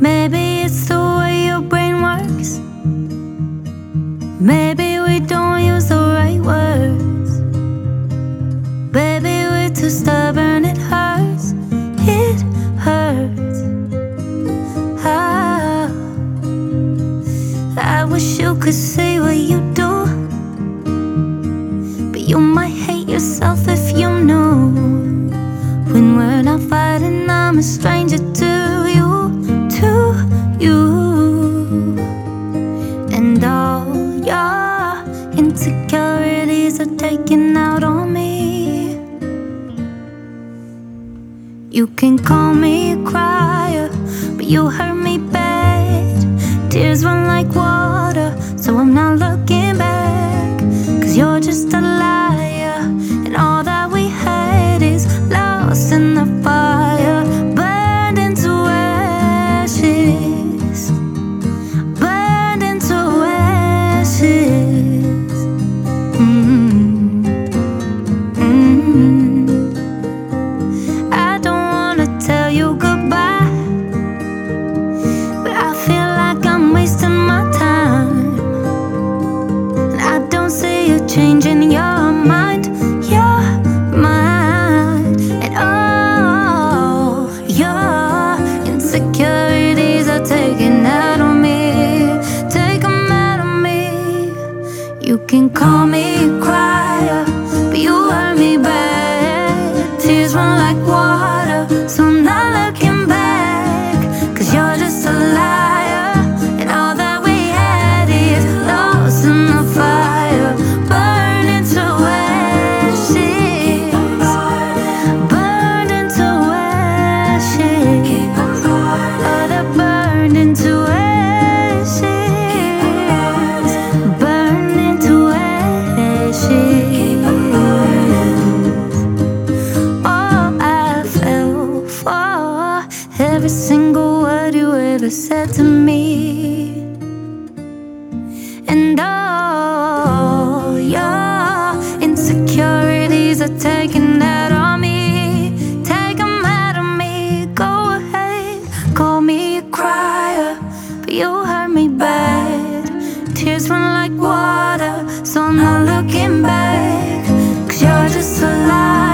Maybe it's the way your brain works. Maybe we don't use the right words. Baby, we're too stubborn, it hurts. It hurts. Ah, I wish you could see what you do. But you might hate yourself if you knew. When we're not fighting, I'm a stranger insecurities are taking out on me. You can call me a crier, but you hurt me bad. Tears run like water, so I'm not looking back. Cause you're just a liar, changing your mind, your mind. And oh, your insecurities are taking out on me, take 'em out of me. You can call me crier, but you hurt me bad. Tears run like water, so I'm not looking back. Cause you're just a liar, every single word you ever said to me. And all your insecurities are taking that on me. Take them out of me. Go ahead, call me a crier, but you hurt me bad. Tears run like water, so I'm not looking back. Cause you're just a liar,